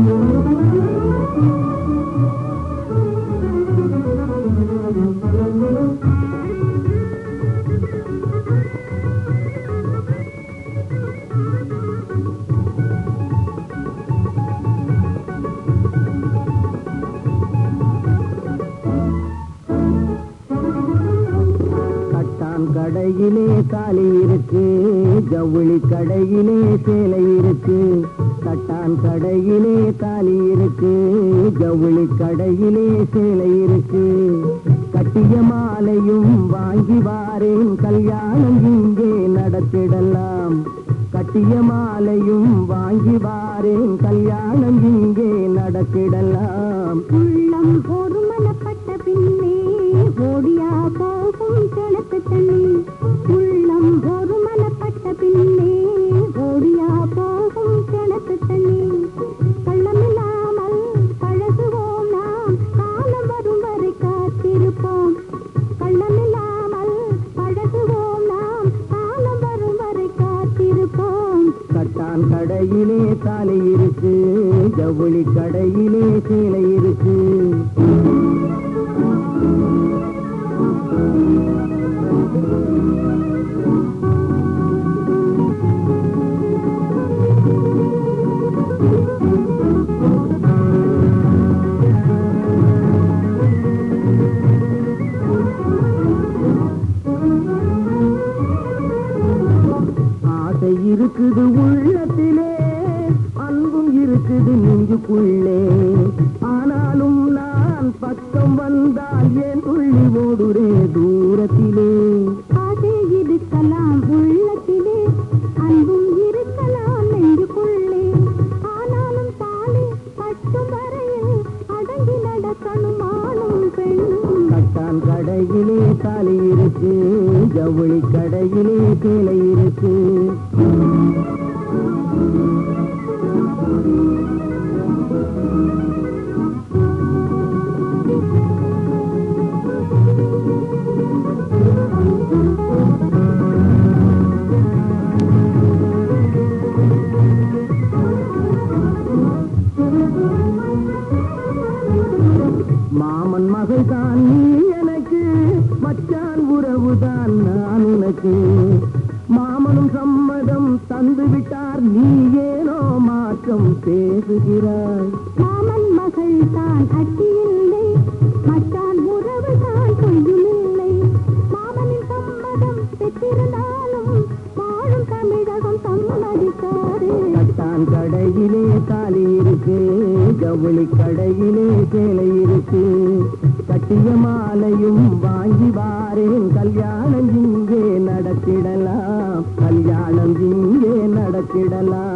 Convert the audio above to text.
கட்டான் கடையிலே காலி இருக்கு ஜவுளி கடையிலே சேலை இருக்கு கட்டான் கடையிலே காலி இருக்கு ஜவுளி கடையிலே சேலை இருக்கு. கட்டிய மாலையும் வாங்கி வாரேன் கல்யாணம் இங்கே நடத்திடலாம். கட்டிய மாலையும் வாங்கி வாரேன் கல்யாணம் இங்கே நடத்திடலாம். உள்ளம் ஒரு மனப்பட்ட பின்னே ஓடியா போகும் கிழக்கு தண்ணி கடையிலே தாலி இருக்கு ஜவுளி கடையிலே சீலை இருக்கு. இருக்குது உள்ளத்திலே. அன்பும் இருக்குது நெஞ்சுக்குள்ளே. ஆனாலும் நான் பக்கம் வந்தால் என் துள்ளி ஓடுறே தூரத்திலே. ஆசை இருக்கலாம் உள்ளத்திலே. அன்பும் இருக்கலாம் நெஞ்சுக்குள்ளே. ஆனாலும் தாலி கட்டும் வரையில் அடங்கி நடக்கணும் ஆணும் பெண்ணும். கட்டான் கடையிலே தாலி இருக்கு. ஜவுளி கடையிலே சேலை இருக்கு. மாமன் மகள் தான் நீ. மச்சான் உறவுதான் நான் உனக்கு. மாமனும் சம்மதம் தந்து விட்டார் நீ ஏனோ மாற்றம் பேசுகிறாய். மாமன் மகள் தான் அட்டியில்லை மச்சான் உறவு தான் பொய்யுமில்லை மாமனின் சம்மதம் பெற்றிருந்தாலும் வாழும் தமிழகம் சம்மதிக்காது. கட்டான் கடையிலே தாலி இருக்கு ஜவுளி கடையிலே சேலை இருக்கு. கட்டிய மாலையும் வாங்கி வாரேன். கல்யாணம் இங்கே நடத்திடலாம். கல்யாணம் இங்கே நடத்திடலாம்.